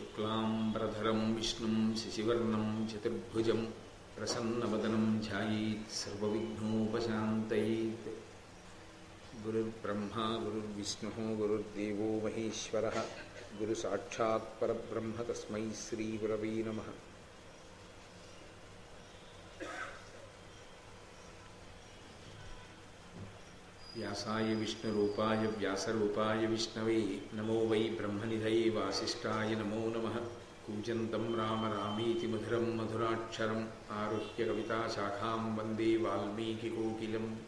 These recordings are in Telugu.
శుక్లాంబరధరం విష్ణుం శశివర్ణం చతుర్భుజం ప్రసన్నవదనం ధ్యాయేత్ సర్వవిఘ్నోపశాంతయేత్. గురుర్బ్రహ్మా గురుర్విష్ణుः గురుర్దేవో మహేశ్వరः. గురు సాక్షాత్ పరబ్రహ్మ తస్మై శ్రీగురవే వ్యాసాయ విష్ణురూపాయ వ్యాసరూపాయ విష్ణవే నమో వై బ్రహ్మనిధై వాసిష్టాయ నమో నమ. కూజంతం రామ రామీతి మధురం మధురాక్షరం ఆరుహ్య కవితాశాఖాం వందే వాల్మీకికోకిలం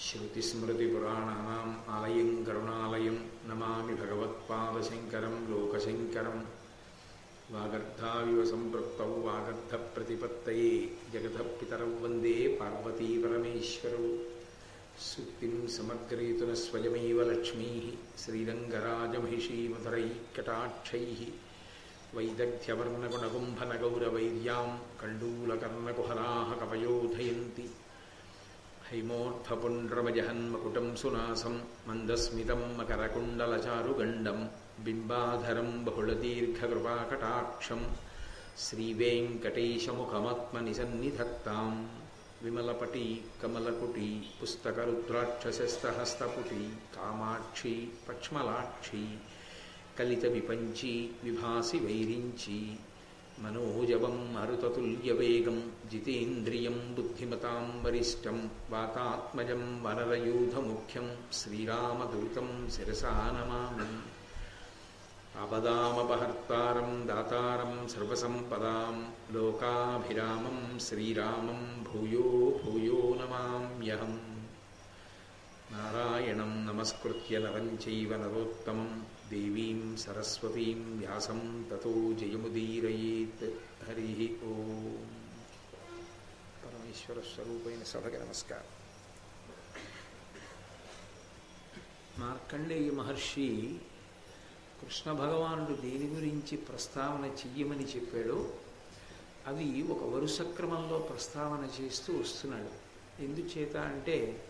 శృతిస్మృతిపురాణానాम् ఆలయం కరుణాలయం నమామి భగవత్పాదశంకరం లోకశంకరం. వాగర్ధావివ సంపృక్తౌ జగత జగతపితరౌ వందే పార్వతీ పరమేశ్వరౌ. సుక్తిం సమగ్రయతున స్వయమైవ లక్ష్మీ శ్రీరంగరాజమహిషీమధురైకటాక్షై వైదగ్ధ్యవర్ణగుణగుంభనగౌరవైర్యాం కండూలకర్ణకుహరాः కవయోధయంతి हैमोऽर्थपुण्ड्रमजहन्मकुटं सुनासं मन्दस्मितं मकरकुण्डलचारुगण्डं बिम्बाधरं बहुलदीर्घकृपाकटाक्षं श्रीवेङ्कटेशमुखमात्मनिसन्निधत्ताम् విమలపటి కమలకుటి పుస్తకరుద్రాక్షశస్తహస్తపుటి కామాక్షి పక్ష్మలాక్షి కలిత విపంచి విభాసి వైరించి మనోజవం మరుతతుల్యవేగం జితేంద్రియం బుద్ధిమతాం వరిష్టం వాతాత్మజం వనరయూధముఖ్యం శ్రీరామదూతం శిరసానమామి ఆపదామపహర్తారం దాతారం సర్వసంపదాం లోకాభిరామం శ్రీరామం భూయో భూయో నమామ్యహం. నారాయణం నమస్కృత్య నరం చైవ నరోత్తమం దేవీం సరస్వతీం వ్యాసం తతో జయముదీరయేత్ హరి ఓం. పరమేశ్వర స్వరూపైన సభకి నమస్కారం. మార్కండేయ మహర్షి కృష్ణ భగవానుడు దేని గురించి ప్రస్తావన చెయ్యమని చెప్పాడో. అవి ఒక వరుస క్రమంలో ప్రస్తావన చేస్తూ వస్తున్నాడు. ఎందుచేత అంటే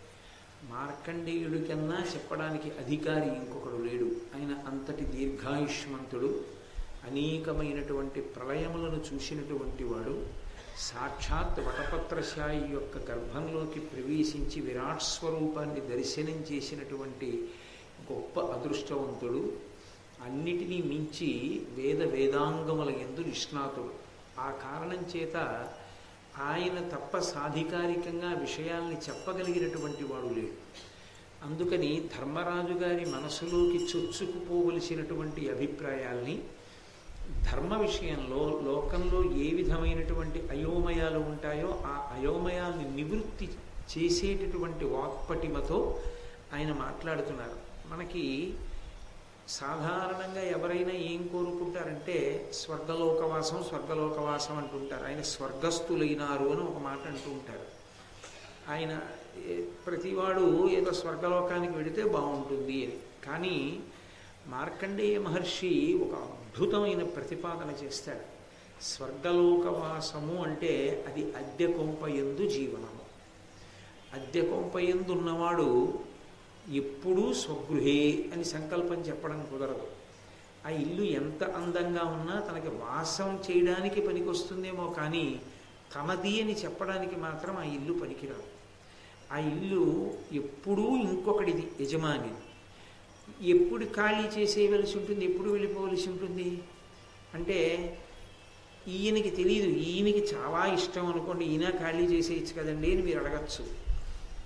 మార్కండేయుడి కన్నా చెప్పడానికి అధికారి ఇంకొకడు లేడు. ఆయన అంతటి దీర్ఘాయుష్మంతుడు అనేకమైనటువంటి ప్రళయములను చూసినటువంటి వాడు సాక్షాత్ వటపత్రశాయి యొక్క గర్భంలోకి ప్రవేశించి విరాట్ స్వరూపాన్ని దర్శనం చేసినటువంటి గొప్ప అదృష్టవంతుడు. అన్నిటినీ మించి వేద వేదాంగముల ఎందు నిష్ణాతుడు. ఆ కారణం చేత ఆయన తప్ప సాధికారికంగా విషయాల్ని చెప్పగలిగినటువంటి వాడు లేడు. అందుకని ధర్మరాజు గారి మనసులోకి చొచ్చుకుపోవలసినటువంటి అభిప్రాయాల్ని ధర్మ విషయంలో లోకంలో ఏ విధమైనటువంటి అయోమయాలు ఉంటాయో ఆ అయోమయాల్ని నివృత్తి చేసేటటువంటి వాక్పటిమతో ఆయన మాట్లాడుతున్నారు. మనకి సాధారణంగా ఎవరైనా ఏం కోరుకుంటారంటే స్వర్గలోకవాసం స్వర్గలోకవాసం అంటుంటారు. ఆయన స్వర్గస్థులైనారు అని ఒక మాట అంటూ ఉంటారు. ఆయన ప్రతివాడు ఏదో స్వర్గలోకానికి వెడితే బాగుంటుంది అని. కానీ మార్కండేయ మహర్షి ఒక అద్భుతమైన ప్రతిపాదన చేస్తాడు. స్వర్గలోకవాసము అంటే అది అద్దె కొంప ఎందు జీవనము. అద్దె కొంప ఎందు ఉన్నవాడు ఎప్పుడూ స్వగృహే అని సంకల్పం చెప్పడం కుదరదు. ఆ ఇల్లు ఎంత అందంగా ఉన్నా తనకి వాసం చేయడానికి పనికొస్తుందేమో కానీ తనది అని చెప్పడానికి మాత్రం ఆ ఇల్లు పనికిరాదు. ఆ ఇల్లు ఎప్పుడూ ఇంకొకటిది యజమాని. ఎప్పుడు ఖాళీ చేసేయవలసి ఉంటుంది ఎప్పుడు వెళ్ళిపోవలసి ఉంటుంది? అంటే ఈయనకి తెలియదు ఈయనకి చాలా ఇష్టం అనుకోండి ఈయన ఖాళీ చేసేయచ్చు కదండి అని మీరు అడగచ్చు.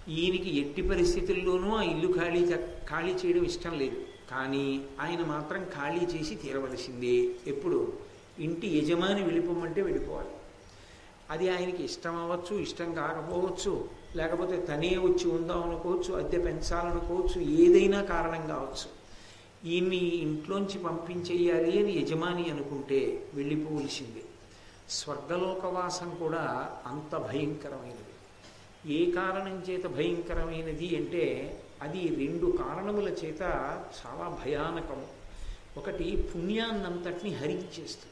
ఈయనకి ఎట్టి పరిస్థితుల్లోనూ ఆ ఇల్లు ఖాళీ ఖాళీ చేయడం ఇష్టం లేదు. కానీ ఆయన మాత్రం ఖాళీ చేసి తీరవలసిందే. ఎప్పుడు? ఇంటి యజమాని వెళ్ళిపోమంటే వెళ్ళిపోవాలి. అది ఆయనకి ఇష్టం అవ్వచ్చు ఇష్టం కాకపోవచ్చు లేకపోతే తనే వచ్చి ఉందాం అనుకోవచ్చు అద్దె పెంచాలనుకోవచ్చు ఏదైనా కారణం కావచ్చు. ఈయన్ని ఇంట్లోంచి పంపించేయాలి అని యజమాని అనుకుంటే వెళ్ళిపోవలసిందే. స్వర్గలోకవాసం కూడా అంత భయంకరమైనది. ఏ కారణం చేత భయంకరమైనది అంటే అది రెండు కారణముల చేత చాలా భయానకము ఒకటి పుణ్యాన్నంతటిని హరించేస్తుంది.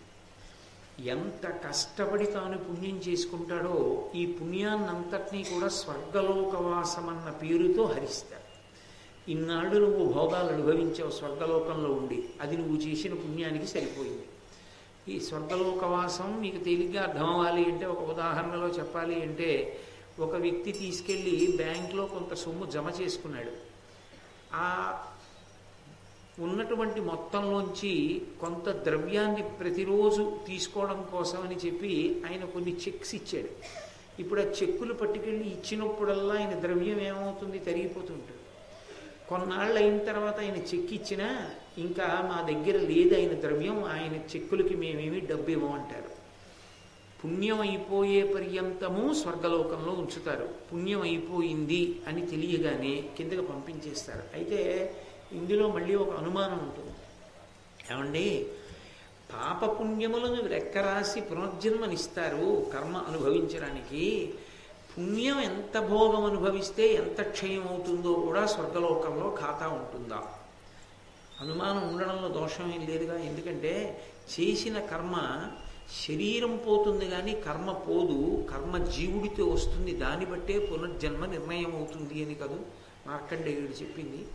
ఎంత కష్టపడి తాను పుణ్యం చేసుకుంటాడో ఈ పుణ్యాన్నంతటినీ కూడా స్వర్గలోకవాసం అన్న పేరుతో హరిస్తాడు. ఇన్నాళ్ళు నువ్వు భోగాలు అనుభవించావు స్వర్గలోకంలో ఉండి అది నువ్వు చేసిన పుణ్యానికి సరిపోయింది. ఈ స్వర్గలోకవాసం మీకు తేలిగ్గా అర్థం అవ్వాలి అంటే ఒక ఉదాహరణలో చెప్పాలి అంటే ఒక వ్యక్తి తీసుకెళ్ళి బ్యాంక్లో కొంత సొమ్ము జమ చేసుకున్నాడు. ఆ ఉన్నటువంటి మొత్తంలోంచి కొంత ద్రవ్యాన్ని ప్రతిరోజు తీసుకోవడం కోసం అని చెప్పి ఆయన కొన్ని చెక్స్ ఇచ్చాడు. ఇప్పుడు ఆ చెక్కులు పట్టుకెళ్ళి ఇచ్చినప్పుడల్లా ఆయన ద్రవ్యం ఏమవుతుంది? తరిగిపోతుంటాడు కొన్నాళ్ళు అయిన తర్వాత ఆయన చెక్ ఇచ్చినా ఇంకా మా దగ్గర లేదు ఆయన ద్రవ్యం ఆయన చెక్కులకి మేమేమి డబ్బు ఇవ్వమంటారు. పుణ్యం అయిపోయే పర్యంతము స్వర్గలోకంలో ఉంచుతారు. పుణ్యం అయిపోయింది అని తెలియగానే కిందకి పంపించేస్తారు. అయితే ఇందులో మళ్ళీ ఒక అనుమానం ఉంటుంది. ఏమండి? పాపపుణ్యములను లెక్కరాసి పునర్జన్మనిస్తారు కర్మ అనుభవించడానికి. పుణ్యం ఎంత భోగం అనుభవిస్తే ఎంత క్షయం అవుతుందో కూడా స్వర్గలోకంలో ఖాతా ఉంటుందా? అనుమానం ఉండడంలో దోషం ఏం లేదుగా. ఎందుకంటే చేసిన కర్మ శరీరం పోతుంది కానీ కర్మ పోదు కర్మ జీవుడితో వస్తుంది దాన్ని బట్టే పునర్జన్మ నిర్ణయం అవుతుంది అని కదూ మార్కండేయుడు చెప్పింది.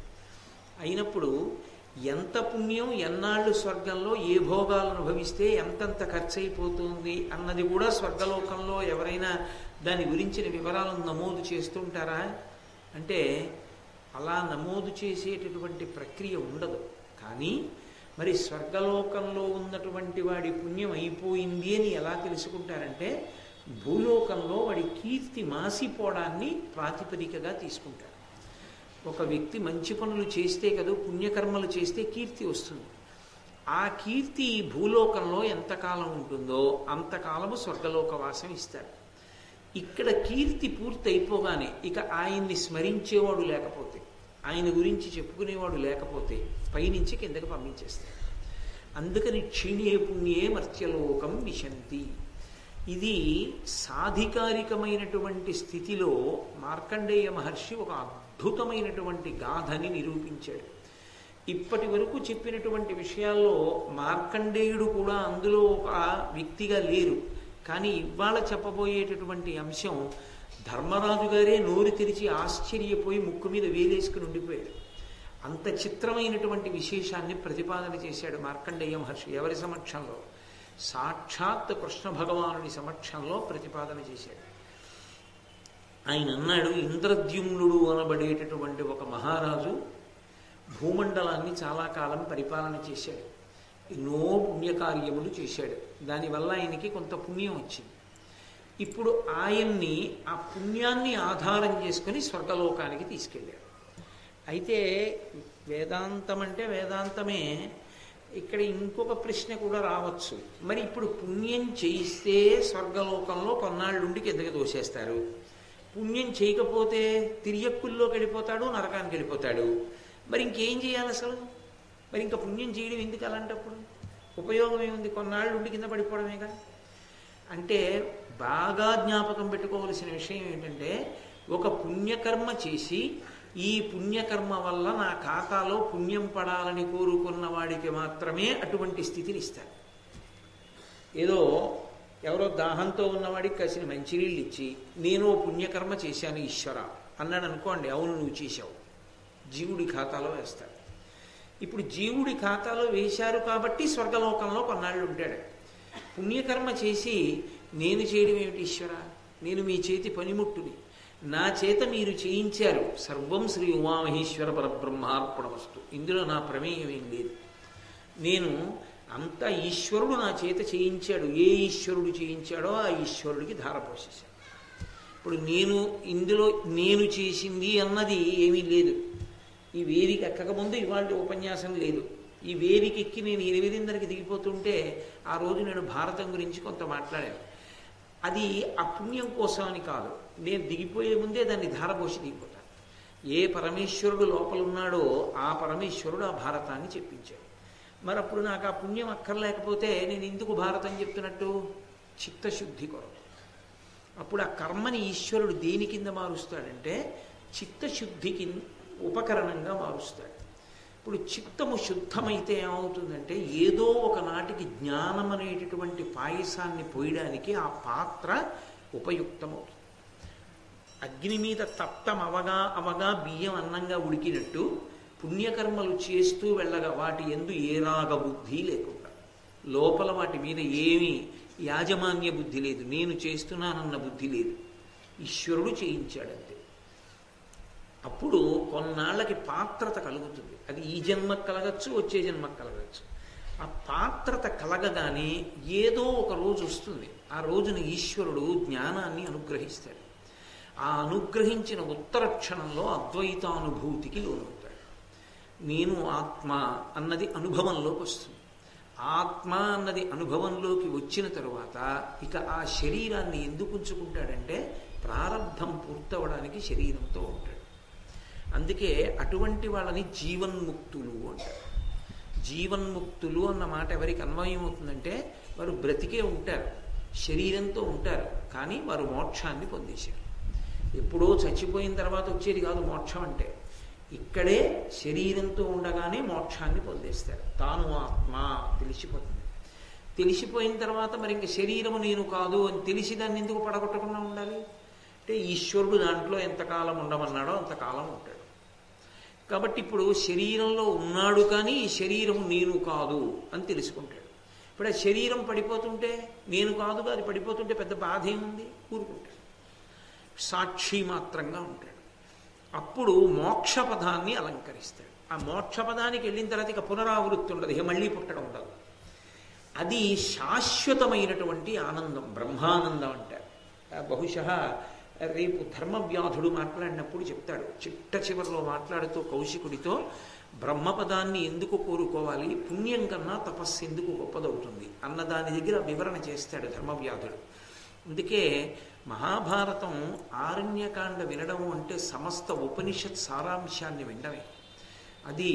అయినప్పుడు ఎంత పుణ్యం ఎన్నాళ్ళు స్వర్గంలో ఏ భోగాలు అనుభవిస్తే ఎంతెంత ఖర్చు అయిపోతుంది అన్నది కూడా స్వర్గలోకంలో ఎవరైనా దాని గురించిన వివరాలను నమోదు చేస్తుంటారా? అంటే అలా నమోదు చేసేటటువంటి ప్రక్రియ ఉండదు. కానీ మరి స్వర్గలోకంలో ఉన్నటువంటి వాడి పుణ్యం అయిపోయింది అని ఎలా తెలుసుకుంటారంటే భూలోకంలో వాడి కీర్తి మాసిపోవడాన్ని ప్రాతిపదికగా తీసుకుంటారు. ఒక వ్యక్తి మంచి పనులు చేస్తే కదా పుణ్యకర్మలు చేస్తే కీర్తి వస్తుంది. ఆ కీర్తి భూలోకంలో ఎంతకాలం ఉంటుందో అంతకాలము స్వర్గలోక వాసం ఇస్తారు. ఇక్కడ కీర్తి పూర్తి అయిపోగానే ఇక ఆయన్ని స్మరించేవాడు లేకపోతే ఆయన గురించి చెప్పుకునేవాడు లేకపోతే పైనుంచి కిందకి పంపించేస్తారు అందుకని క్షీణే పుణ్యే మర్త్యలోకం విశంతి. ఇది సాధికారికమైనటువంటి స్థితిలో మార్కండేయ మహర్షి ఒక అద్భుతమైనటువంటి గాథని నిరూపించాడు. ఇప్పటి వరకు చెప్పినటువంటి విషయాల్లో మార్కండేయుడు కూడా అందులో ఒక వ్యక్తిగా లేరు. కానీ ఇవాళ చెప్పబోయేటటువంటి అంశం ధర్మరాజు గారే నోరు తెరిచి ఆశ్చర్యపోయి ముక్కు మీద వేలేసుకుని ఉండిపోయాడు అంత చిత్రమైనటువంటి విశేషాన్ని ప్రతిపాదన చేశాడు మార్కండేయ మహర్షి ఎవరి సమక్షంలో? సాక్షాత్ కృష్ణ భగవానుడి సమక్షంలో ప్రతిపాదన చేశాడు. ఆయన అన్నాడు ఇంద్రద్యుమ్నుడు అనబడేటటువంటి ఒక మహారాజు భూమండలాన్ని చాలా కాలం పరిపాలన చేశాడు. ఎన్నో పుణ్యకార్యములు చేశాడు. దానివల్ల ఆయనకి కొంత పుణ్యం వచ్చింది. ఇప్పుడు ఆయన్ని ఆ పుణ్యాన్ని ఆధారం చేసుకుని స్వర్గలోకానికి తీసుకెళ్ళాడు. అయితే వేదాంతం అంటే వేదాంతమే. ఇక్కడ ఇంకొక ప్రశ్న కూడా రావచ్చు. మరి ఇప్పుడు పుణ్యం చేయిస్తే స్వర్గలోకంలో కొన్నాళ్ళుండి కిందకి దోసేస్తారు పుణ్యం చేయకపోతే తిరియక్కుల్లోకి వెళ్ళిపోతాడు నరకానికి వెళ్ళిపోతాడు మరి ఇంకేం చేయాలి అసలు? మరి ఇంకా పుణ్యం చేయడం ఎందుకు అలాంటప్పుడు? ఉపయోగం ఏముంది? కొన్నాళ్ళు ఉండి కింద పడిపోవడమేగా? అంటే బాగా జ్ఞాపకం పెట్టుకోవలసిన విషయం ఏంటంటే ఒక పుణ్యకర్మ చేసి ఈ పుణ్యకర్మ వల్ల నా ఖాతాలో పుణ్యం పడాలని కోరుకున్న వాడికి మాత్రమే అటువంటి స్థితిని ఇస్తారు ఏదో ఎవరో దాహంతో ఉన్నవాడికి కాసిన మంచినీళ్ళు ఇచ్చి నేను పుణ్యకర్మ చేశాను ఈశ్వర అన్నాడు అనుకోండి అవును నువ్వు చేశావు. జీవుడి ఖాతాలో వేస్తాడు. ఇప్పుడు జీవుడి ఖాతాలో వేశారు కాబట్టి స్వర్గలోకంలో కొన్నాళ్ళు ఉంటాడు. పుణ్యకర్మ చేసి నేను చేయడం ఏమిటి ఈశ్వర? నేను మీ చేతి పనిముట్టుని. నా చేత మీరు చేయించారు. సర్వం శ్రీ ఉమామహేశ్వర పరబ్రహ్మార్పణమస్తు. ఇందులో నా ప్రమేయం ఏం లేదు. నేను అంత ఈశ్వరుడు నా చేత చేయించాడు. ఏ ఈశ్వరుడు చేయించాడో ఆ ఈశ్వరుడికి ధార పోసేశాడు. ఇప్పుడు నేను ఇందులో నేను చేసింది అన్నది ఏమీ లేదు. ఈ వేదిక ఎక్కకముందు ఇవాళ ఉపన్యాసం లేదు. ఈ వేదిక ఎక్కి నేను ఎనిమిదిన్నరకి దిగిపోతుంటే ఆ రోజు నేను భారతం గురించి కొంత మాట్లాడాను. అది అపుణ్యం కోసమని కోసం అని కాదు. నేను దిగిపోయే ముందే దాన్ని ధారపోసి దిగిపోతాను ఏ పరమేశ్వరుడు లోపల ఉన్నాడో ఆ పరమేశ్వరుడు ఆ భారతాన్ని చెప్పించాడు. మరి అప్పుడు నాకు ఆ పుణ్యం అక్కర్లేకపోతే నేను ఎందుకు భారతం చెప్తున్నట్టు? చిత్తశుద్ధి కొరకు. అప్పుడు ఆ కర్మని ఈశ్వరుడు దేని కింద మారుస్తాడంటే చిత్తశుద్ధికి ఉపకరణంగా మారుస్తాడు. ఇప్పుడు చిత్తము శుద్ధమైతే ఏమవుతుందంటే ఏదో ఒక నాటికి జ్ఞానం అనేటటువంటి పాయసాన్ని పోయడానికి ఆ పాత్ర ఉపయుక్తమవుతుంది. అగ్ని మీద తప్తం అవగా అవగా బియ్యం అన్నంగా ఉడికినట్టు పుణ్యకర్మలు చేస్తూ వెళ్ళగా వాటి ఎందు ఏ రాగ బుద్ధి లేకుండా. లోపల వాటి మీద ఏమీ యాజమాన్య బుద్ధి లేదు. నేను చేస్తున్నానన్న బుద్ధి లేదు. ఈశ్వరుడు చేయించాడంతే. అప్పుడు కొన్నాళ్ళకి పాత్రత కలుగుతుంది. అది ఈ జన్మకు కలగచ్చు వచ్చే జన్మకు కలగచ్చు. ఆ పాత్రత కలగగానే ఏదో ఒక రోజు వస్తుంది. ఆ రోజున ఈశ్వరుడు జ్ఞానాన్ని అనుగ్రహిస్తాడు. ఆ అనుగ్రహించిన ఉత్తర క్షణంలో అద్వైతానుభూతికి లోనవుతాడు. నేను ఆత్మ అన్నది అనుభవంలోకి వస్తుంది. ఆత్మ అన్నది అనుభవంలోకి వచ్చిన తరువాత ఇక ఆ శరీరాన్ని ఎందుకు ఉంచుకుంటాడంటే ప్రారంధం పూర్తవడానికి శరీరంతో ఉంటాడు. అందుకే అటువంటి వాళ్ళని జీవన్ముక్తులు అంటారు. జీవన్ముక్తులు అన్న మాట ఎవరికి అన్వయం అవుతుందంటే వారు బ్రతికే ఉంటారు శరీరంతో ఉంటారు కానీ వారు మోక్షాన్ని పొందేశారు. ఎప్పుడో చచ్చిపోయిన తర్వాత వచ్చేది కాదు మోక్షం అంటే. ఇక్కడే శరీరంతో ఉండగానే మోక్షాన్ని పొందేస్తారు తాను ఆత్మ తెలిసిపోతుంది. తెలిసిపోయిన తర్వాత మరి ఇంక శరీరము నేను కాదు అని తెలిసి దాన్ని ఎందుకు పడగొట్టకుండా ఉండాలి? అంటే ఈశ్వరుడు దాంట్లో ఎంతకాలం ఉండమన్నాడో అంతకాలం ఉంటాడు. కాబట్టి ఇప్పుడు శరీరంలో ఉన్నాడు కానీ ఈ శరీరము నేను కాదు అని తెలుసుకుంటాడు. ఇప్పుడు ఆ శరీరం పడిపోతుంటే నేను కాదు అది పడిపోతుంటే పెద్ద బాధ ఏముంది? కూరుకుంటాడు సాక్షి మాత్రంగా ఉంటాడు. అప్పుడు మోక్షపదాన్ని అలంకరిస్తాడు. ఆ మోక్షపదానికి వెళ్ళిన తర్వాత ఇక పునరావృత్తి ఉండదు. ఇక మళ్ళీ పుట్టడం ఉండదు. అది శాశ్వతమైనటువంటి ఆనందం బ్రహ్మానందం అంటారు. బహుశ రేపు ధర్మవ్యాధుడు మాట్లాడినప్పుడు చెప్తాడు. చిట్ట చివరిలో మాట్లాడుతూ కౌశికుడితో బ్రహ్మపదాన్ని ఎందుకు కోరుకోవాలి? పుణ్యం కన్నా తపస్సు ఎందుకు గొప్పదవుతుంది? అన్న దాని దగ్గర వివరణ చేస్తాడు ధర్మవ్యాధుడు. అందుకే మహాభారతం ఆరణ్యకాండ వినడం అంటే సమస్త ఉపనిషత్ సారాంశాన్ని వినడమే. అది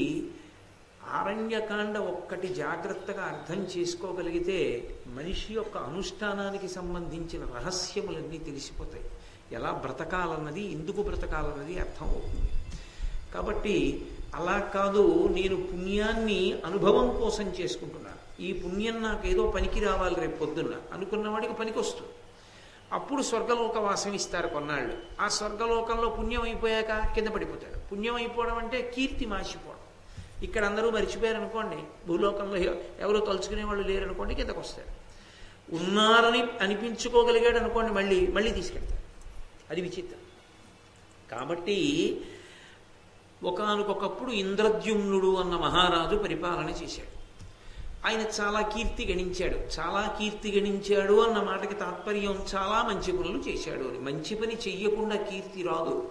ఆరణ్యకాండ ఒక్కటి జాగ్రత్తగా అర్థం చేసుకోగలిగితే మనిషి యొక్క అనుష్ఠానానికి సంబంధించిన రహస్యములన్నీ తెలిసిపోతాయి. ఎలా బ్రతకాలన్నది ఎందుకు బ్రతకాలన్నది అర్థం అవుతుంది కాబట్టి అలా కాదు నేను పుణ్యాన్ని అనుభవం కోసం చేసుకుంటున్నాను. ఈ పుణ్యం నాకు ఏదో పనికి రావాలి రేపు పొద్దున్న. అనుకున్నవాడికి పనికి వస్తుంది అప్పుడు స్వర్గలోక వాసం ఇస్తారు కొన్నాళ్ళు. ఆ స్వర్గలోకంలో పుణ్యం అయిపోయాక కింద పడిపోతాడు. పుణ్యం అయిపోవడం అంటే కీర్తి మార్చిపోవడం. ఇక్కడ అందరూ మర్చిపోయారు అనుకోండి భూలోకంలో ఎవరో తలుచుకునే వాళ్ళు లేరు అనుకోండి కిందకు వస్తాడు ఉన్నారని అనిపించుకోగలిగాడు అనుకోండి మళ్ళీ మళ్ళీ తీసుకెళ్తాడు. అది విచిత్రం. కాబట్టి ఒకనకొకప్పుడు ఇంద్రద్యుమ్నుడు అన్న మహారాజు పరిపాలన చేశాడు. ఆయన చాలా కీర్తి గణించాడు. చాలా కీర్తి గణించాడు అన్న మాటకి తాత్పర్యం చాలా మంచి పనులు చేశాడు అని. మంచి పని చెయ్యకుండా కీర్తి రాదు.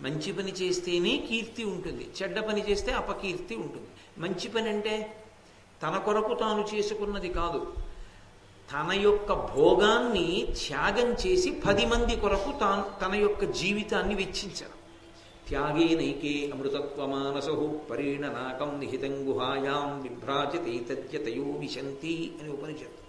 మంచి పని చేస్తేనే కీర్తి ఉంటుంది. చెడ్డ పని చేస్తే అపకీర్తి ఉంటుంది. మంచి పని అంటే తన కొరకు తాను చేసుకున్నది కాదు. తన యొక్క భోగాన్ని త్యాగం చేసి పది మంది కొరకు తాను తన యొక్క జీవితాన్ని వెచ్చించడం. త్యాగే నైకే అమృతత్వమానసు పరీణనాకం నిహితం గుహాయాం విభ్రాజితైతత్యతయో విశంతి అని ఉపనిషత్తు.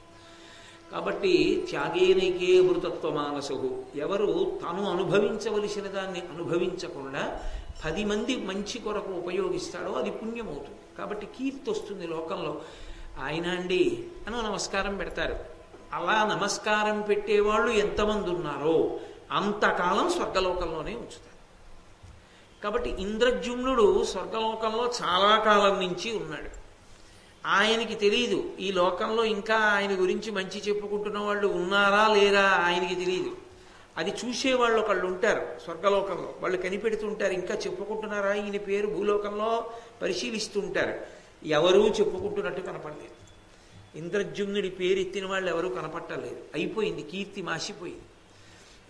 కాబట్టి త్యాగేనైకే అమృతత్వమానసు ఎవరు తను అనుభవించవలసిన దాన్ని అనుభవించకుండా పది మంది మంచి కొరకు ఉపయోగిస్తాడో అది పుణ్యమవుతుంది. కాబట్టి కీర్తి వస్తుంది లోకంలో. ఆయన అండి అని నమస్కారం పెడతారు. అలా నమస్కారం పెట్టేవాళ్ళు ఎంతమంది ఉన్నారో అంతకాలం స్వర్గలోకంలోనే ఉంచుతారు. కాబట్టి ఇంద్రజుమ్నుడు స్వర్గలోకంలో చాలా కాలం నుంచి ఉన్నాడు. ఆయనకి తెలియదు ఈ లోకంలో ఇంకా ఆయన గురించి మంచి చెప్పుకుంటున్న వాళ్ళు ఉన్నారా లేరా ఆయనకి తెలియదు అది చూసేవాళ్ళు ఒకళ్ళు ఉంటారు స్వర్గలోకంలో. వాళ్ళు కనిపెడుతుంటారు ఇంకా చెప్పుకుంటున్నారా? ఈయన పేరు భూలోకంలో పరిశీలిస్తుంటారు. ఎవరూ చెప్పుకుంటున్నట్టు కనపడలేదు. ఇంద్రజుమ్నుడి పేరు ఎత్తిన వాళ్ళు ఎవరూ కనపట్టలేదు. అయిపోయింది కీర్తి మాసిపోయింది.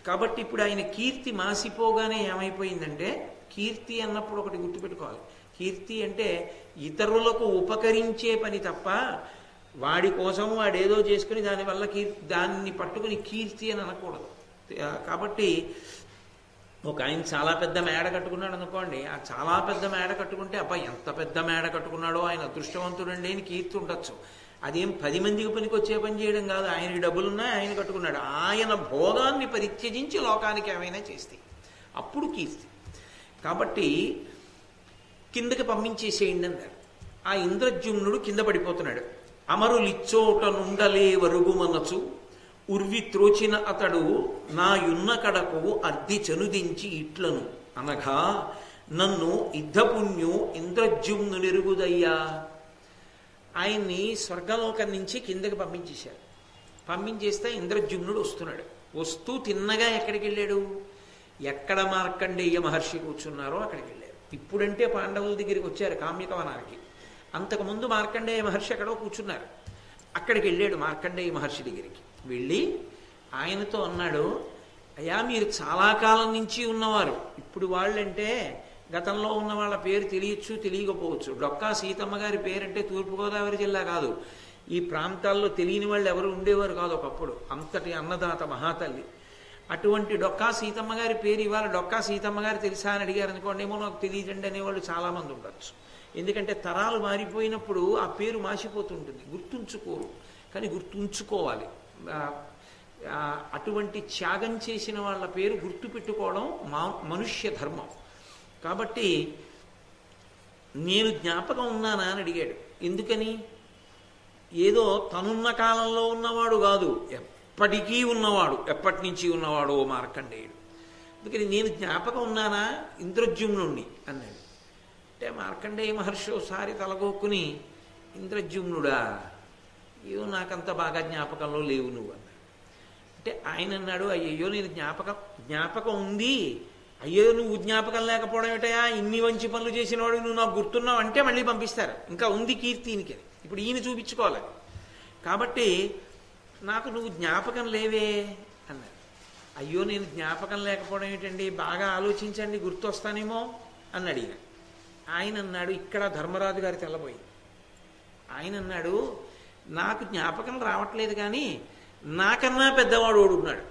కాబట్టి ఇప్పుడు ఆయన కీర్తి మాసిపోగానే ఏమైపోయిందంటే కీర్తి అన్నప్పుడు ఒకటి గుర్తుపెట్టుకోవాలి. కీర్తి అంటే ఇతరులకు ఉపకరించే పని తప్ప వాడి కోసం వాడేదో చేసుకుని దానివల్ల కీర్తి దాన్ని పట్టుకుని కీర్తి అని అనకూడదు. కాబట్టి ఒక ఆయన చాలా పెద్ద మేడ కట్టుకున్నాడు అనుకోండి ఆ చాలా పెద్ద మేడ కట్టుకుంటే అబ్బా ఎంత పెద్ద మేడ కట్టుకున్నాడో ఆయన అదృష్టవంతుడండి అని కీర్తి ఉండొచ్చు. అదేం పది మందికి పనికి వచ్చే పని చేయడం కాదు ఆయనకి డబ్బులున్నాయి ఆయన కట్టుకున్నాడు. ఆయన భోగాన్ని పరిత్యజించి లోకానికి ఏమైనా చేస్తే అప్పుడు కీర్తి. కాబట్టి కిందకి పంపించేసేయండి అన్నారు ఆ ఇంద్రజుమ్నుడు కింద పడిపోతున్నాడు. అమరులిచ్చోట నుండలే వరుగుమనచు ఉర్వి త్రోచిన అతడు నా యున్న కడకు అర్ధి చనుదించి ఇట్లను. అనగా నన్ను యుద్ధపుణ్యు ఇంద్రజుమ్ను నెరుగుదయ్యా ఆయన్ని స్వర్గలోకం నుంచి కిందకి పంపించేశారు పంపించేస్తే ఇంద్రజుమ్నుడు వస్తున్నాడు. వస్తూ తిన్నగా ఎక్కడికి వెళ్ళాడు ఎక్కడ మార్కండేయ మహర్షి కూర్చున్నారో అక్కడికి వెళ్ళారు. ఇప్పుడంటే పాండవుల దగ్గరికి వచ్చారు కామ్యకవనానికి అంతకుముందు మార్కండేయ మహర్షి ఎక్కడో కూర్చున్నారు. అక్కడికి వెళ్ళాడు మార్కండేయ మహర్షి దగ్గరికి. వెళ్ళి ఆయనతో అన్నాడు అయ్యా మీరు చాలా కాలం నుంచి ఉన్నవారు. ఇప్పుడు వాళ్ళంటే గతంలో ఉన్న వాళ్ళ పేరు తెలియచ్చు తెలియకపోవచ్చు. డొక్కా సీతమ్మ గారి పేరంటే తూర్పుగోదావరి జిల్లా కాదు. ఈ ప్రాంతాల్లో తెలియని వాళ్ళు ఎవరు ఉండేవారు కాదు ఒకప్పుడు. అంతటి అన్నదాత మహాతల్లి. అటువంటి డొక్కా సీతమ్మ గారి పేరు ఇవాళ డొక్కా సీతమ్మ గారు తెలుసా అని అడిగారు అనుకోండి ఏమో నాకు తెలియదండి అనేవాళ్ళు చాలామంది ఉండొచ్చు. ఎందుకంటే తరాలు మారిపోయినప్పుడు ఆ పేరు మాసిపోతుంటుంది. గుర్తుంచుకోరు. కానీ గుర్తుంచుకోవాలి. అటువంటి త్యాగం చేసిన వాళ్ళ పేరు గుర్తుపెట్టుకోవడం మా మనుష్య ధర్మం. కాబట్టి నేను జ్ఞాపకం ఉన్నానా అని అడిగాడు. ఎందుకని? ఏదో తనున్న కాలంలో ఉన్నవాడు కాదు. ఎప్పటికీ ఉన్నవాడు ఎప్పటి నుంచి ఉన్నవాడు ఓ మార్కండేయుడు. అందుకని నేను జ్ఞాపకం ఉన్నానా? ఇంద్రజ్యుమ్నుణ్ణి అన్నాడు. అంటే మార్కండేయ మహర్షి ఒకసారి తలగొక్కుని ఇంద్రజ్యుమ్నుడా ఏదో నాకంత బాగా జ్ఞాపకంలో లేవు నువ్వు అన్నాడు. అంటే ఆయన అన్నాడు అయ్యయ్యో నేను జ్ఞాపకం జ్ఞాపకం ఉంది. అయ్యో నువ్వు జ్ఞాపకం లేకపోవడం ఏటయా ఇన్ని మంచి పనులు చేసినవాడు నువ్వు నాకు గుర్తున్నావు అంటే మళ్ళీ పంపిస్తారు. ఇంకా ఉంది కీర్తి ఈయనకి. ఇప్పుడు ఈయన చూపించుకోవాలి. కాబట్టి నాకు నువ్వు జ్ఞాపకం లేవే అన్నాడు. అయ్యో నేను జ్ఞాపకం లేకపోవడం ఏంటండి? బాగా ఆలోచించండి గుర్తొస్తానేమో అని ఈయన ఆయన అన్నాడు ఇక్కడ ధర్మరాజు గారి తెల్లబోయి. ఆయన అన్నాడు నాకు జ్ఞాపకం రావట్లేదు కానీ నాకన్నా పెద్దవాడు ఓడున్నాడు.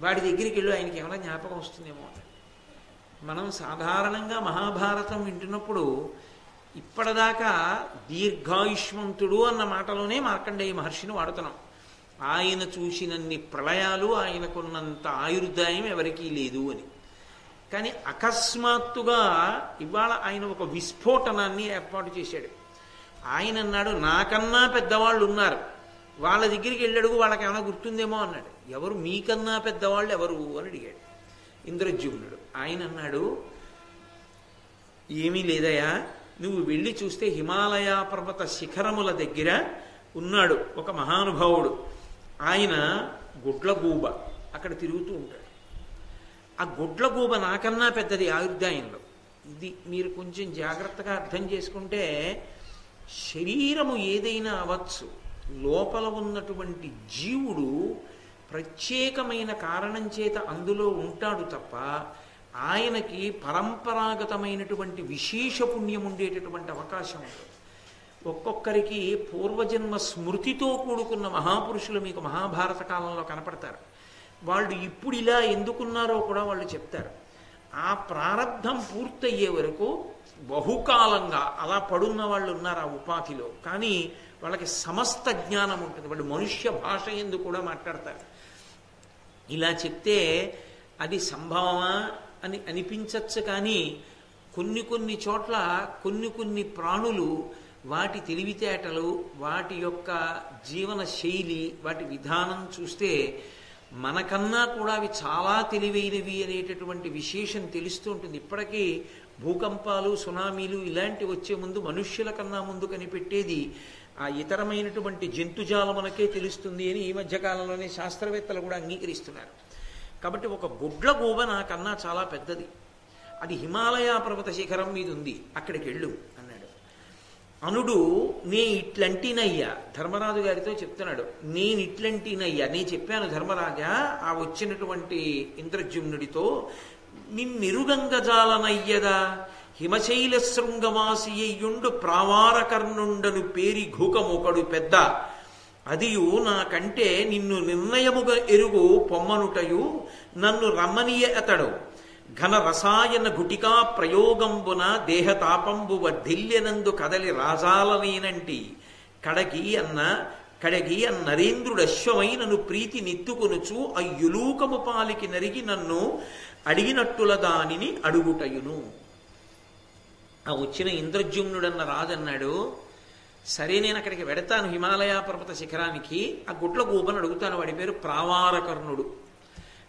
వాడి దగ్గరికి వెళ్ళి ఆయనకి ఏమైనా జ్ఞాపకం వస్తుందేమో అన్నాడు. మనం సాధారణంగా మహాభారతం వింటున్నప్పుడు ఇప్పటిదాకా దీర్ఘాయుష్మంతుడు అన్న మాటలోనే మార్కండేయ మహర్షిని వాడుతున్నాం. ఆయన చూసినన్ని ప్రళయాలు ఆయనకున్నంత ఆయుర్దాయం ఎవరికీ లేదు అని. కానీ అకస్మాత్తుగా ఇవాళ ఆయన ఒక విస్ఫోటనాన్ని ఏర్పాటు చేశాడు. ఆయన అన్నాడు నాకన్నా పెద్దవాళ్ళు ఉన్నారు. వాళ్ళ దగ్గరికి వెళ్ళడుగు వాళ్ళకి ఏమైనా గుర్తుందేమో అన్నాడు. ఎవరు? మీకన్నా పెద్దవాళ్ళు ఎవరు? అని అడిగాడు. ఇంద్రజ్యుమ్నుడు ఆయన అన్నాడు ఏమీ లేదయా నువ్వు వెళ్ళి చూస్తే హిమాలయ పర్వత శిఖరముల దగ్గర ఉన్నాడు ఒక మహానుభావుడు. ఆయన గుడ్లగూబ అక్కడ తిరుగుతూ ఉంటాడు. ఆ గుడ్లగూబ నాకన్నా పెద్దది ఆయుర్దాయంలో. ఇది మీరు కొంచెం జాగ్రత్తగా అర్థం చేసుకుంటే శరీరము ఏదైనా అవచ్చు లోపల ఉన్నటువంటి జీవుడు ప్రత్యేకమైన కారణం చేత అందులో ఉంటాడు తప్ప ఆయనకి పరంపరాగతమైనటువంటి విశేష పుణ్యం ఉండేటటువంటి అవకాశం ఉంటుంది ఒక్కొక్కరికి పూర్వజన్మ స్మృతితో కూడుకున్న మహాపురుషులు మీకు మహాభారత కాలంలో కనపడతారు. వాళ్ళు ఇప్పుడు ఇలా ఎందుకున్నారో కూడా వాళ్ళు చెప్తారు. ఆ ప్రారంధం పూర్తయ్యే వరకు బహుకాలంగా అలా పడున్న వాళ్ళు ఉన్నారు ఆ ఉపాధిలో. కానీ వాళ్ళకి సమస్త జ్ఞానం ఉంటుంది. వాళ్ళు మనుష్య భాష ఎందుకు కూడా మాట్లాడతారు. ఇలా చెప్తే అది సంభవమా అని అనిపించచ్చు కానీ కొన్ని కొన్ని చోట్ల కొన్ని కొన్ని ప్రాణులు వాటి తెలివితేటలు వాటి యొక్క జీవన శైలి వాటి విధానం చూస్తే మనకన్నా కూడా అవి చాలా తెలివైనవి అనేటటువంటి విశేషం తెలుస్తూ ఉంటుంది. ఇప్పటికీ భూకంపాలు సునామీలు ఇలాంటివి వచ్చే ముందు మనుష్యుల కన్నా ముందు కనిపెట్టేది ఆ ఇతరమైనటువంటి జంతుజాలమునకే తెలుస్తుంది అని ఈ మధ్యకాలంలోనే శాస్త్రవేత్తలు కూడా అంగీకరిస్తున్నారు. కాబట్టి ఒక గుడ్ల గూబ నాకన్నా చాలా పెద్దది. అది హిమాలయ పర్వత శిఖరం మీద ఉంది అక్కడికి వెళ్ళు అన్నాడు అనుడు నే ఇట్లంటినయ్యా ధర్మరాజు గారితో చెప్తున్నాడు. నేను ఇట్లంటినయ్యా నేను చెప్పాను ధర్మరాజా ఆ వచ్చినటువంటి ఇంద్రజుమ్నుడితో నిన్నిరుగంగజాలనయ్యదా హిమశైల శృంగమాసి అయ్యుండు ప్రావారకర్ణుండను పేరి ఘూకమొకడు పెద్ద. అదియు నాకంటే నిన్ను నిర్ణయముగా ఎరుగు పొమ్మనుటయు నన్ను రమ్మనీయ అతడు. ఘన రసాయన గుటికా ప్రయోగంబున దేహతాపంబు వర్ధిల్యనందు కదలి రాజాలనేనంటి కడగి అన్న కడగి అన్నరేంద్రుడు అశ్వమై నన్ను ప్రీతి నెత్తుకొనుచు అయ్యులూకము పాలికి నరిగి నన్ను అడిగినట్టుల దానిని అడుగుటయును. ఆ వచ్చిన ఇంద్రజుమ్నుడన్న రాజన్నాడు సరే నేను అక్కడికి వెడతాను హిమాలయ పర్వత శిఖరానికి. ఆ గుట్ల గూబను అడుగుతాను. వాడి పేరు ప్రావారకర్ణుడు.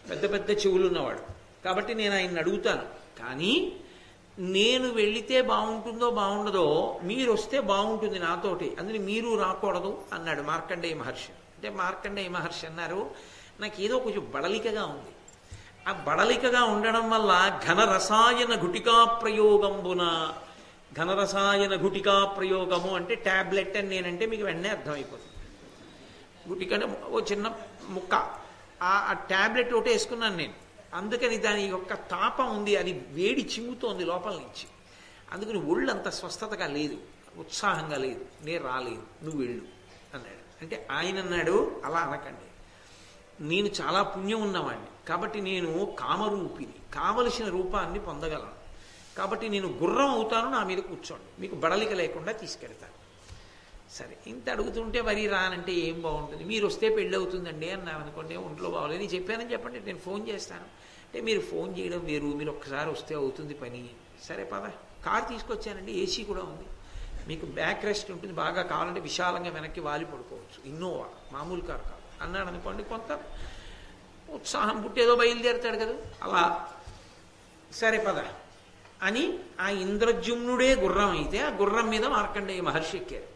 పెద్ద పెద్ద చెవులున్నవాడు. కాబట్టి నేను ఆయన్ని అడుగుతాను. కానీ నేను వెళితే బాగుంటుందో బాగుండదో మీరు వస్తే బాగుంటుంది నాతోటి. అందుకని మీరు రాకూడదు అన్నాడు మార్కండేయ మహర్షి. అంటే మార్కండేయ మహర్షి అన్నారు నాకు ఏదో కొంచెం బడలికగా ఉంది. ఆ బడలికగా ఉండడం వల్ల ఘన రసాయన గుటికా ప్రయోగంబున ఘన రసాయన గుటికా ప్రయోగము అంటే ట్యాబ్లెట్ అని నేనంటే మీకు వెంటనే అర్థమైపోతుంది. గుటికంటే ఓ చిన్న ముక్క. ఆ ఆ ట్యాబ్లెట్ ఒకటి వేసుకున్నాను నేను. అందుకని దాని యొక్క తాపం ఉంది అది వేడి చిమ్ముతోంది లోపల నుంచి. అందుకని ఒళ్ళు అంత స్వస్థతగా లేదు ఉత్సాహంగా లేదు. నేను రాలేదు నువ్వు వెళ్ళు అన్నాడు. అంటే ఆయన అన్నాడు అలా అనకండి. నేను చాలా పుణ్యం ఉన్నవాడిని కాబట్టి నేను కామరూపిని కావలసిన రూపాన్ని పొందగలను. కాబట్టి నేను గుర్రం అవుతాను నా మీద కూర్చోండి. మీకు బడలిక లేకుండా తీసుకెళ్తాను. సరే ఇంత అడుగుతుంటే మరి రానంటే ఏం బాగుంటుంది? మీరు వస్తే పెళ్ళి అవుతుందండి అన్నాను అనుకోండి ఒంట్లో బాగోలేదు. నేను చెప్పానని చెప్పండి నేను ఫోన్ చేస్తాను. అంటే మీరు ఫోన్ చేయడం వేరు మీరు ఒక్కసారి వస్తే అవుతుంది పని. సరే పద. కార్ తీసుకొచ్చానండి ఏసీ కూడా ఉంది. మీకు బ్యాక్ రెస్ట్ ఉంటుంది బాగా కావాలంటే విశాలంగా వెనక్కి వాలి పడుకోవచ్చు. ఇన్నోవా మామూలు కారు కాదు. అన్నాడు అనుకోండి కొంత ఉత్సాహం పుట్టేదో బయలుదేరుతాడు కదా. అలా. సరే పద. అని ఆ ఇంద్రజుమ్నుడే గుర్రం అయితే ఆ గుర్రం మీద మార్కండేయ మహర్షి ఎక్కారు.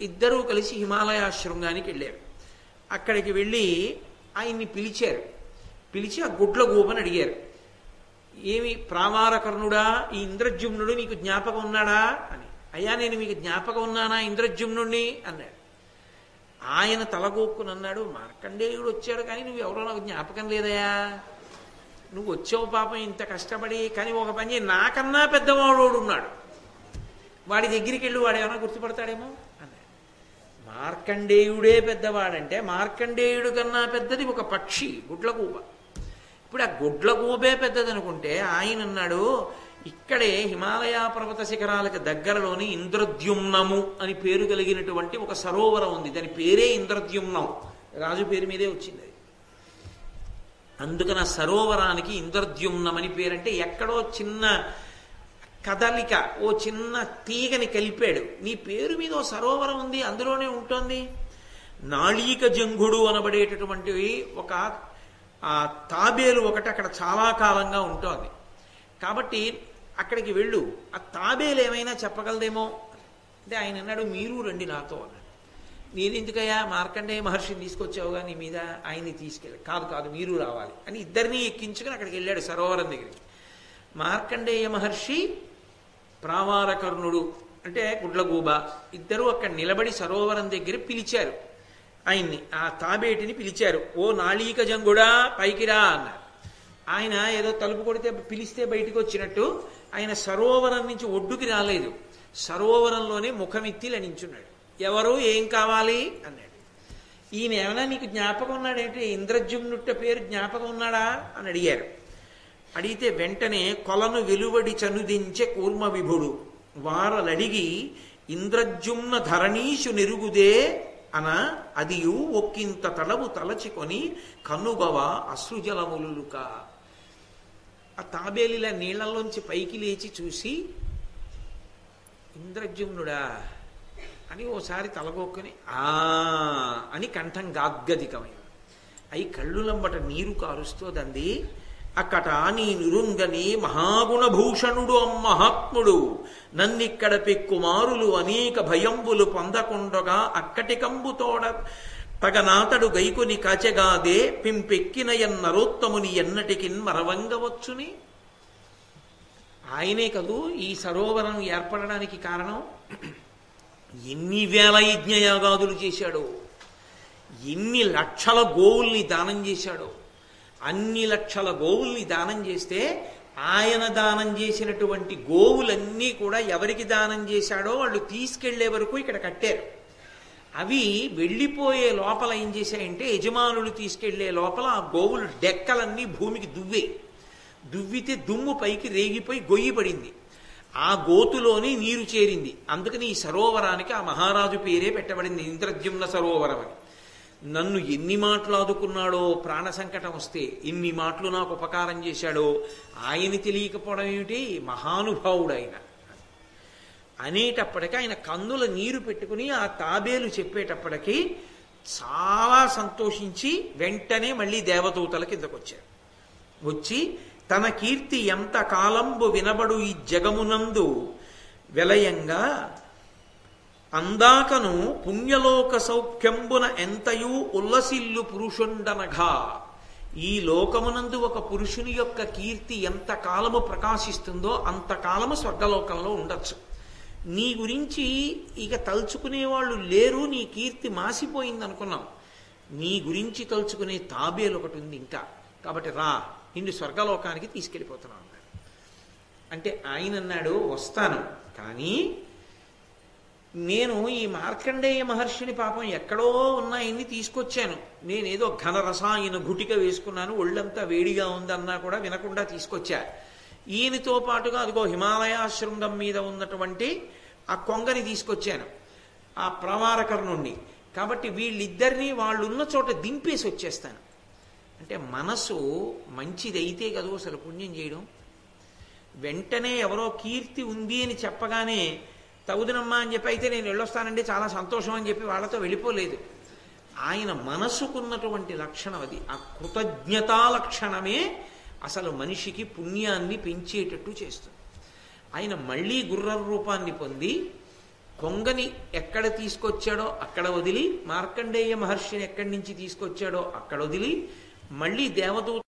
ఇద్దరూ కలిసి హిమాలయ శృంగానికి వెళ్ళారు. అక్కడికి వెళ్ళి ఆయన్ని పిలిచారు. పిలిచి ఆ గుడ్ల గోపని అడిగారు. ఏమి ప్రామారకర్ణుడా? ఈ ఇంద్రజుమ్నుడు నీకు జ్ఞాపకం ఉన్నాడా? అని. అయ్యా నేను మీకు జ్ఞాపకం ఉన్నానా ఇంద్రజుమ్నుడిని అన్నాడు. ఆయన తలగోక్కుని అన్నాడు మార్కండేయుడు వచ్చాడు కానీ నువ్వు ఎవరో నాకు జ్ఞాపకం లేదయా నువ్వు వచ్చావు పాపం ఇంత కష్టపడి కానీ ఒక పని నాకన్నా పెద్దవాడు ఉన్నాడు వాడి దగ్గరికి వెళ్ళి వాడు ఏమైనా గుర్తుపడతాడేమో? మార్కండేయుడే పెద్దవాడంటే మార్కండేయుడు కన్నా పెద్దది ఒక పక్షి గుడ్లగూబ. ఇప్పుడు ఆ గుడ్లగూబే పెద్దది అనుకుంటే ఆయన అన్నాడు ఇక్కడే హిమాలయ పర్వత శిఖరాలకు దగ్గరలోని ఇంద్రద్యుమ్నము అని పేరు కలిగినటువంటి ఒక సరోవరం ఉంది. దాని పేరే ఇంద్రద్యుమ్నం. రాజు పేరు మీదే వచ్చింది అది. అందుకని ఆ సరోవరానికి ఇంద్రద్యుమ్నం అని పేరంటే ఎక్కడో చిన్న కదలిక ఓ చిన్న తీగని కలిపాడు. నీ పేరు మీద ఓ సరోవరం ఉంది అందులోనే ఉంటుంది. నాళీక జంగుడు అనబడేటటువంటి ఒక ఆ తాబేలు ఒకటి అక్కడ చాలా కాలంగా ఉంటుంది. కాబట్టి అక్కడికి వెళ్ళు. ఆ తాబేలు ఏమైనా చెప్పగలదేమో? అంటే ఆయన అన్నాడు మీరు రండి నాతో అన్నాడు. నేనెందుకయ్యా మార్కండేయ మహర్షిని తీసుకొచ్చావుగా నీ మీద? ఆయన్ని తీసుకెళ్ళి కాదు కాదు మీరు రావాలి. అని ఇద్దరిని ఎక్కించుకుని అక్కడికి వెళ్ళాడు సరోవరం దగ్గరికి. మార్కండేయ మహర్షి ప్రావారకర్ణుడు అంటే గుడ్లగూబ ఇద్దరూ అక్కడ నిలబడి సరోవరం దగ్గర పిలిచారు. ఆయన్ని ఆ తాబేటిని పిలిచారు. ఓ నాళీక జంగుడా పైకి రా అన్నారు. ఆయన ఏదో తలుపు కొడితే పిలిస్తే బయటకు వచ్చినట్టు ఆయన సరోవరం నుంచి ఒడ్డుకి రాలేదు. సరోవరంలోనే ముఖమెత్తి లణించున్నాడు. ఎవరు? ఏం కావాలి? అన్నాడు. ఈయన ఏమైనా నీకు జ్ఞాపకం ఉన్నాడేంటి? ఇంద్రజుమ్నుట్ట పేరు జ్ఞాపకం ఉన్నాడా? అని అడిగారు. అడిగితే వెంటనే కొలను వెలువడి చనుదించే కూర్మ విభుడు. వారలడిగి ఇంద్రజుమ్న ధరణీషు నెరుగుదే అన అదియు ఒక్కింత తలవు తలచుకొని కనుగవ అశ్రుజలములుక ఆ తాబేలిలా నీళ్ళలోంచి పైకి లేచి చూసి ఇంద్రజుమ్నుడా అని ఓసారి తలగొక్కుని ఆ అని కంఠం గాద్గదికమైంది. అయి కళ్ళులంబట నీరు కారుస్తోందండి. అక్కట నీ నిరుంగని మహాగుణభూషణుడు అమ్మహాత్ముడు నన్నిక్కడ పెక్కుమారులు అనేక భయంబులు పొందకుండగా అక్కటికంబుతోడ తగనాతడు గైకుని కాచెగాదే పింపెక్కిన ఎన్నరోత్తముని ఎన్నటికిన్ మరవంగవచ్చుని ఆయనే కదూ ఈ సరోవరం ఏర్పడడానికి కారణం? ఎన్ని వేల యజ్ఞయాగాదులు చేశాడో ఎన్ని లక్షల గోవుల్ని దానం చేశాడో. అన్ని లక్షల గోవుల్ని దానం చేస్తే ఆయన దానం చేసినటువంటి గోవులన్నీ కూడా ఎవరికి దానం చేశాడో వాళ్ళు తీసుకెళ్ళే వరకు ఇక్కడ కట్టారు. అవి వెళ్ళిపోయే లోపల ఏం చేశాయంటే యజమానులు తీసుకెళ్ళే లోపల ఆ గోవులు డెక్కలన్నీ భూమికి దువ్వే. దువ్వితే దుమ్ము పైకి రేగిపోయి గొయ్యి పడింది. ఆ గోతులోని నీరు చేరింది. అందుకని ఈ సరోవరానికి ఆ మహారాజు పేరే పెట్టబడింది. ఇంద్రద్యుమ్న సరోవరం అని. నన్ను ఎన్ని మాట్లాడుకున్నాడో ఆదుకున్నాడో ప్రాణ సంకటం వస్తే ఇన్ని మాటలు నాకు ఉపకారం చేశాడో ఆయన తెలియకపోవడం ఏమిటి? మహానుభావుడు ఆయన అనేటప్పటికీ ఆయన కందుల నీరు పెట్టుకుని ఆ తాబేలు చెప్పేటప్పటికీ చాలా సంతోషించి వెంటనే మళ్ళీ దేవదూతల కిందకొచ్చారు. వచ్చి తన కీర్తి ఎంత కాలంబు వినబడు ఈ జగమునందు? విలయంగా అందాకను పుణ్యలోక సౌఖ్యంబున ఎంతయూ ఉల్లసిల్లు పురుషుండనగా ఈ లోకమునందు ఒక పురుషుని యొక్క కీర్తి ఎంత కాలము ప్రకాశిస్తుందో అంతకాలము స్వర్గలోకంలో ఉండొచ్చు. నీ గురించి ఇక తలుచుకునే వాళ్ళు లేరు నీ కీర్తి మాసిపోయింది అనుకున్నాం నీ గురించి తలుచుకునే తాబేలు ఒకటి ఉంది ఇంకా. కాబట్టి రా నిన్ను స్వర్గలోకానికి తీసుకెళ్ళిపోతున్నావు అన్నాడు. అంటే ఆయన అన్నాడు వస్తాను. కానీ నేను ఈ మార్కండేయ మహర్షిని పాపం ఎక్కడో ఉన్నాయని తీసుకొచ్చాను. నేనేదో ఘన రసాయన గుటిక వేసుకున్నాను ఒళ్ళంతా వేడిగా ఉందన్నా కూడా వినకుండా తీసుకొచ్చా. ఈయనతో పాటుగా అదిగో హిమాలయ శృంగం మీద ఉన్నటువంటి ఆ కొంగని తీసుకొచ్చాను ఆ ప్రవారకర్ణుణ్ణి. కాబట్టి వీళ్ళిద్దరినీ వాళ్ళున్న చోట దింపేసి వచ్చేస్తాను. అంటే మనసు మంచిదైతే కదా అసలు పుణ్యం చేయడం? వెంటనే ఎవరో కీర్తి ఉంది అని చెప్పగానే తగుదనమ్మా అని చెప్పి అయితే నేను వెళ్ళొస్తానండి చాలా సంతోషం అని చెప్పి వాళ్ళతో వెళ్ళిపోలేదు. ఆయన మనసుకున్నటువంటి లక్షణం అది. ఆ కృతజ్ఞతా లక్షణమే అసలు మనిషికి పుణ్యాన్ని పెంచేటట్టు చేస్తుంది. ఆయన మళ్ళీ గుర్ర రూపాన్ని పొంది కొంగని ఎక్కడ తీసుకొచ్చాడో అక్కడ వదిలి మార్కండేయ మహర్షిని ఎక్కడి నుంచి తీసుకొచ్చాడో అక్కడ వదిలి మళ్ళీ దేవదూత